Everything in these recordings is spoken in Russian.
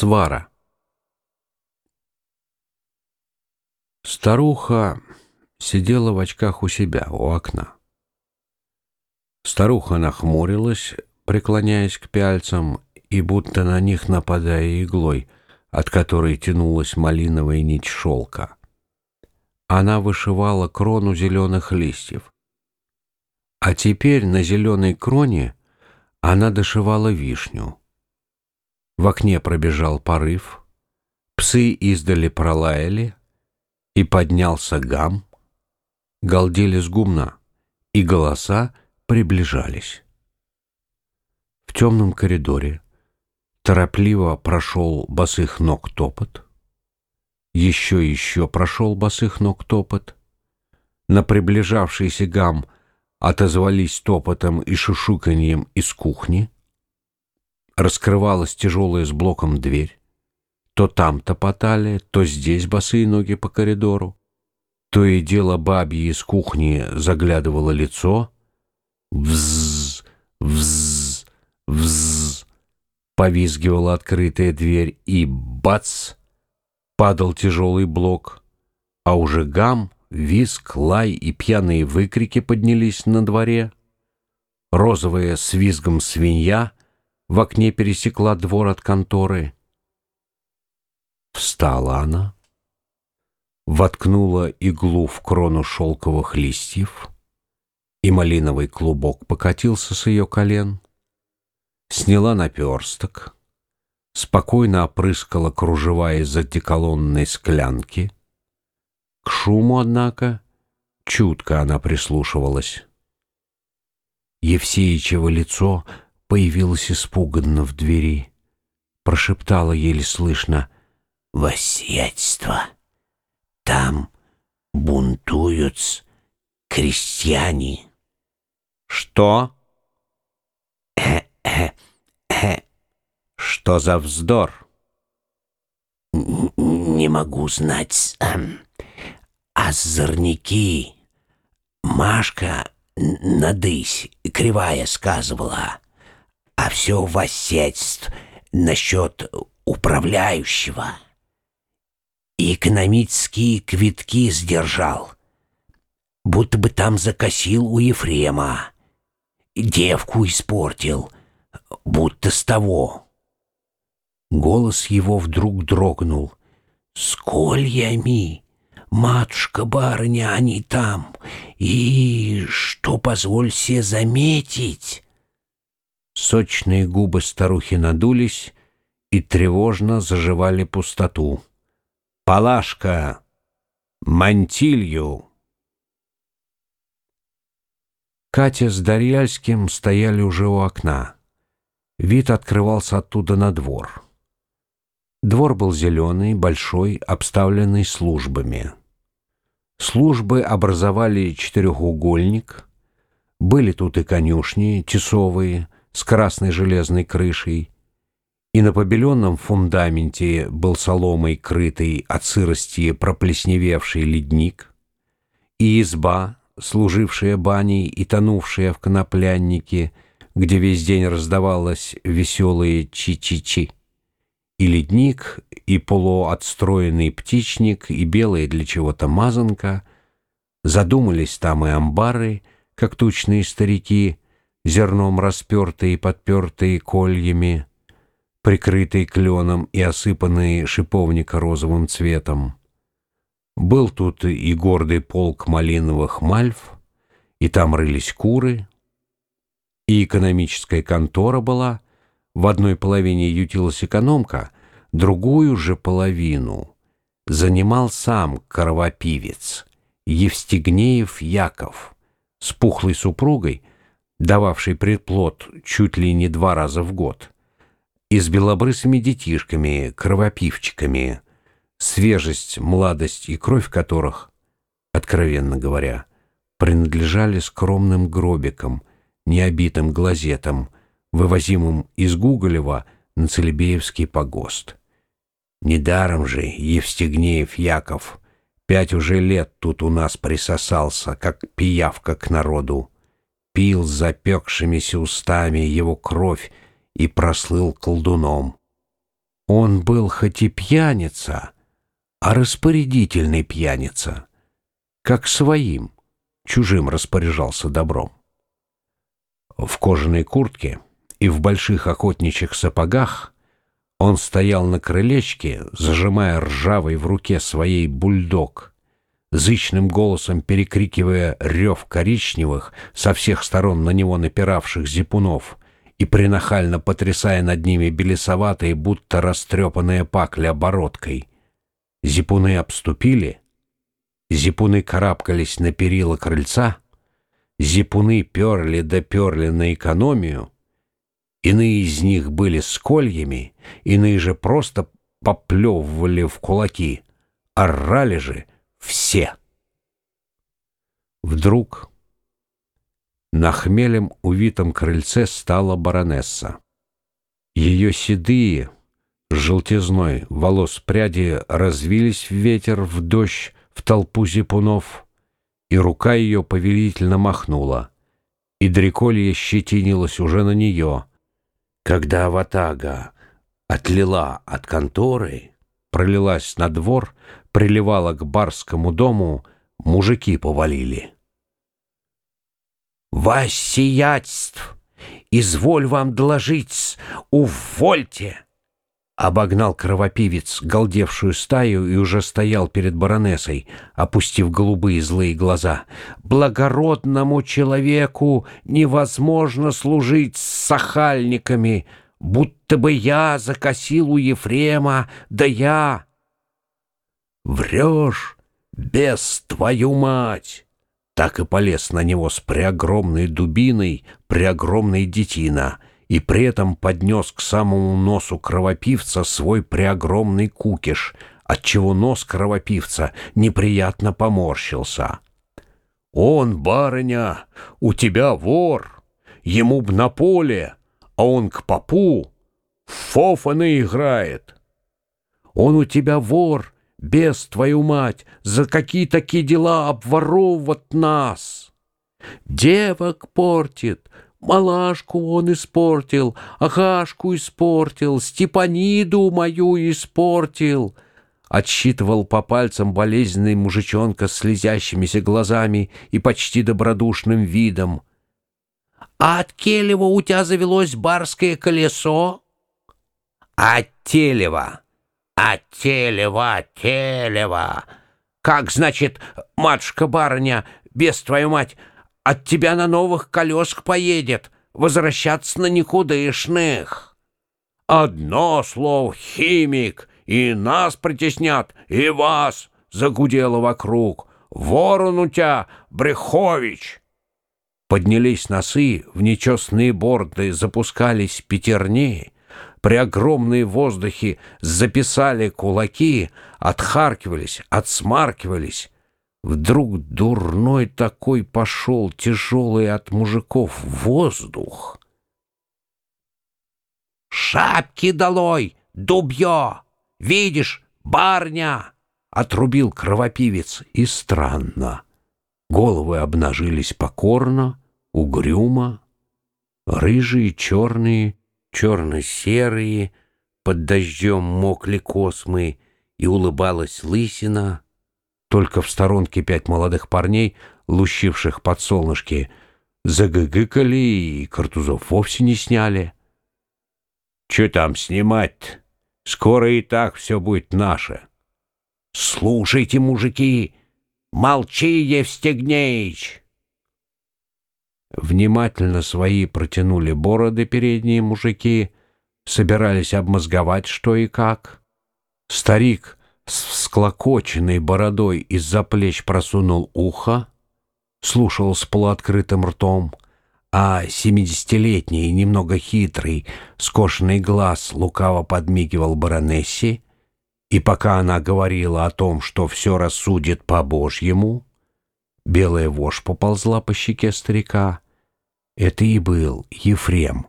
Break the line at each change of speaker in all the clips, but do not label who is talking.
Свара. Старуха сидела в очках у себя, у окна. Старуха нахмурилась, преклоняясь к пяльцам, и будто на них нападая иглой, от которой тянулась малиновая нить шелка. Она вышивала крону зеленых листьев. А теперь на зеленой кроне она дошивала вишню. В окне пробежал порыв, псы издали пролаяли, и поднялся гам, галдели с гумна, и голоса приближались. В темном коридоре торопливо прошел босых ног топот, еще и еще прошел босых ног топот, на приближавшийся гам отозвались топотом и шушуканьем из кухни — раскрывалась тяжелая с блоком дверь. То там топотали, то здесь босые ноги по коридору. То и дело бабье из кухни заглядывало лицо. Вз, вз, вз. Повизгивала открытая дверь, и бац! Падал тяжелый блок. А уже гам, виск, лай и пьяные выкрики поднялись на дворе. Розовая с визгом свинья — в окне пересекла двор от конторы. Встала она, воткнула иглу в крону шелковых листьев, и малиновый клубок покатился с ее колен, сняла наперсток, спокойно опрыскала кружева из одеколонной склянки. К шуму, однако, чутко она прислушивалась. Евсеичево лицо — появилась испуганно в двери. Прошептала еле слышно «Воссиятельство! Там бунтуют крестьяне!» «Что?»
«Э-э-э!
Что за вздор?»
«Не могу знать. Эм, а зорняки Машка надысь кривая сказывала» а все воссядств насчет управляющего. экономические квитки сдержал, будто бы там закосил у Ефрема, девку испортил, будто с того. Голос его вдруг дрогнул. «Скольями, матушка-барыня, они там, и, что позволь себе заметить...»
Сочные губы старухи надулись и тревожно заживали пустоту. «Палашка! Мантилью!» Катя с Дарьяльским стояли уже у окна. Вид открывался оттуда на двор. Двор был зеленый, большой, обставленный службами. Службы образовали четырехугольник. Были тут и конюшни, тесовые, с красной железной крышей, и на побеленном фундаменте был соломой крытый от сырости проплесневевший ледник, и изба, служившая баней и тонувшая в конопляннике, где весь день раздавалось веселые чи-чи-чи, и ледник, и полуотстроенный птичник, и белая для чего-то мазанка, задумались там и амбары, как тучные старики, зерном распертые и подпертые кольями, прикрытые кленом и осыпанные шиповника розовым цветом. Был тут и гордый полк малиновых мальв, и там рылись куры, и экономическая контора была, в одной половине ютилась экономка, другую же половину занимал сам кровопивец Евстигнеев Яков с пухлой супругой, дававший предплод чуть ли не два раза в год, и с белобрысыми детишками, кровопивчиками, свежесть, младость и кровь которых, откровенно говоря, принадлежали скромным гробикам, необитым глазетам, вывозимым из Гуголева на Целебеевский погост. Недаром же Евстигнеев Яков пять уже лет тут у нас присосался, как пиявка к народу пил запекшимися устами его кровь и прослыл колдуном. Он был хоть и пьяница, а распорядительный пьяница, как своим, чужим распоряжался добром. В кожаной куртке и в больших охотничьих сапогах он стоял на крылечке, зажимая ржавый в руке своей бульдог, зычным голосом перекрикивая рев коричневых, со всех сторон на него напиравших зипунов, и принахально потрясая над ними белесоватые, будто растрепанные пакли обороткой. Зипуны обступили, зипуны карабкались на перила крыльца, зипуны перли да перли на экономию — Иные из них были скольями, иные же просто поплевывали в кулаки, орали же все. Вдруг на хмелем увитом крыльце стала баронесса. Ее седые, желтизной волос пряди развились в ветер, в дождь, в толпу зипунов, и рука ее повелительно махнула, и дреколье щетинилось уже на нее — когда ватага отлила от конторы, пролилась на двор, приливала к барскому дому, мужики повалили.
«Вась сиятельств! Изволь вам доложить! Увольте!»
Обогнал кровопивец галдевшую стаю и уже стоял перед баронессой, опустив голубые злые глаза. «Благородному человеку невозможно служить с сахальниками, будто бы я закосил у Ефрема, да я...» «Врешь, без твою мать!» Так и полез на него с преогромной дубиной преогромной детина — и при этом поднес к самому носу кровопивца свой преогромный кукиш, отчего нос кровопивца неприятно поморщился. «Он, барыня, у тебя вор, ему б на поле, а он к попу, фофаны играет. Он у тебя вор, без твою мать, за какие такие дела обворовывать нас? Девок портит, Малашку он испортил, Агашку испортил, Степаниду мою испортил. Отсчитывал по пальцам болезненный мужичонка с слезящимися глазами и почти добродушным видом.
«А от Келева у тебя завелось барское колесо?» «От Телева! Телева! Телева! Как, значит, матушка-барыня, без твою мать, от тебя на новых колесах поедет, возвращаться на никудышных. Одно слово «химик» и нас притеснят, и вас, — загудело вокруг. Ворон у тебя, Брехович.
Поднялись носы, в нечестные борды запускались пятерни, при огромные воздухе записали кулаки, отхаркивались, отсмаркивались, Вдруг дурной такой пошел, тяжелый от мужиков, воздух.
«Шапки долой, дубье! Видишь, барня!» — отрубил кровопивец.
И странно. Головы обнажились покорно, угрюмо. Рыжие, черные, черно-серые, под дождем мокли космы, и улыбалась лысина — только в сторонке пять молодых парней, лущивших под солнышки, загыгыкали и картузов вовсе не сняли. «Че там снимать Скоро и так все будет наше».
«Слушайте, мужики! Молчи, Евстигнеич!»
Внимательно свои протянули бороды передние мужики, собирались обмозговать что и как. Старик с всклокоченной бородой из-за плеч просунул ухо, слушал с полуоткрытым ртом, а семидесятилетний, немного хитрый, скошенный глаз лукаво подмигивал баронессе, и пока она говорила о том, что все рассудит по-божьему, белая вошь поползла по щеке старика. Это и был Ефрем,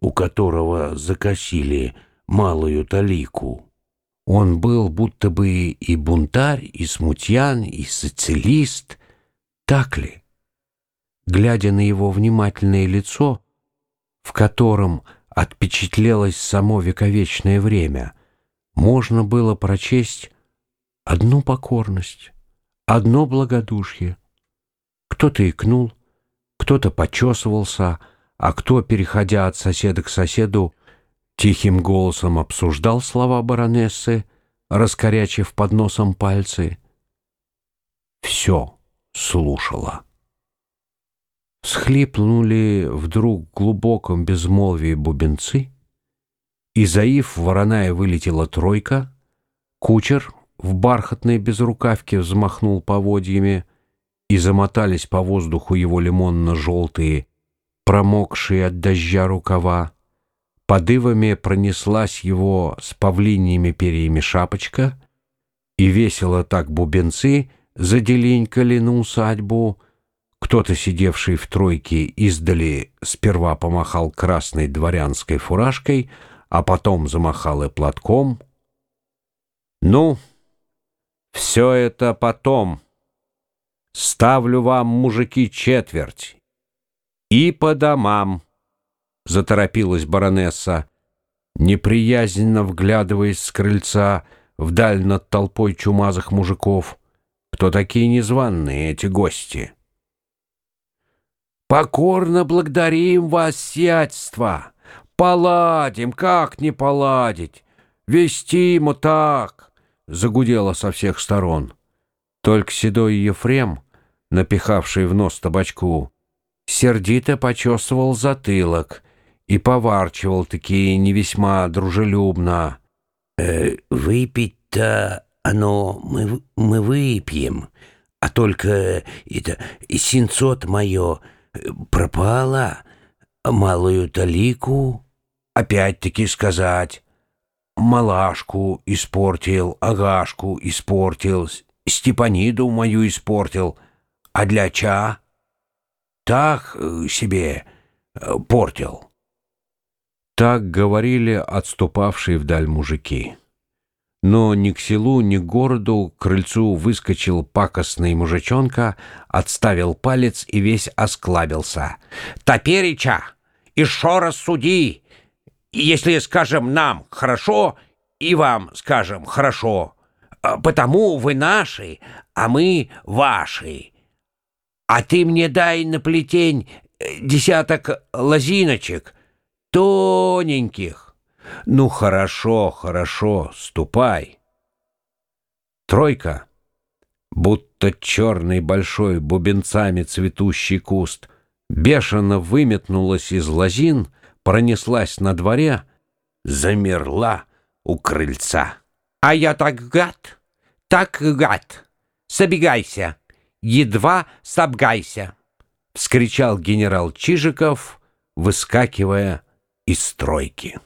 у которого закосили малую талику. Он был будто бы и бунтарь, и смутьян, и социалист. Так ли? Глядя на его внимательное лицо, в котором отпечатлелось само вековечное время, можно было прочесть одну покорность, одно благодушие. Кто-то икнул, кто-то почесывался, а кто, переходя от соседа к соседу, тихим голосом обсуждал слова баронессы, раскорячив под носом пальцы. Все слушала. Схлипнули вдруг в глубоком безмолвии бубенцы, и заив вороная вылетела тройка, кучер в бархатной безрукавке взмахнул поводьями, и замотались по воздуху его лимонно-желтые, промокшие от дождя рукава. Подывами пронеслась его с павлиньими перьями шапочка, и весело так бубенцы заделенькали на усадьбу. Кто-то, сидевший в тройке издали, сперва помахал красной дворянской фуражкой, а потом замахал и платком. «Ну, все это потом. Ставлю вам, мужики, четверть. И по домам». — заторопилась баронесса, неприязненно вглядываясь с крыльца вдаль над толпой чумазых мужиков. Кто такие незваные эти гости? «Покорно благодарим вас, сиятельство! Поладим, как не поладить? Вести ему так!» — загудело со всех сторон. Только седой Ефрем, напихавший в нос табачку, сердито почесывал затылок — и поварчивал такие не весьма дружелюбно.
«Э, «Выпить-то оно мы, мы выпьем, а только это синцот мое э, пропало, малую талику, опять-таки сказать, малашку испортил, агашку испортил, Степаниду мою испортил, а для ча так э, себе портил».
Так говорили отступавшие вдаль мужики. Но ни к селу, ни к городу к крыльцу выскочил пакостный мужичонка, отставил палец и весь осклабился.
«Топереча, еще раз суди! Если, скажем, нам хорошо, и вам, скажем, хорошо, а потому вы наши, а мы ваши. А ты мне дай на плетень э, десяток лозиночек, тоненьких. Ну, хорошо, хорошо, ступай.
Тройка, будто черный большой бубенцами цветущий куст, бешено выметнулась из лозин, пронеслась на дворе, замерла у крыльца.
А я так гад, так гад, собегайся, едва собгайся, —
вскричал генерал Чижиков, выскакивая из стройки.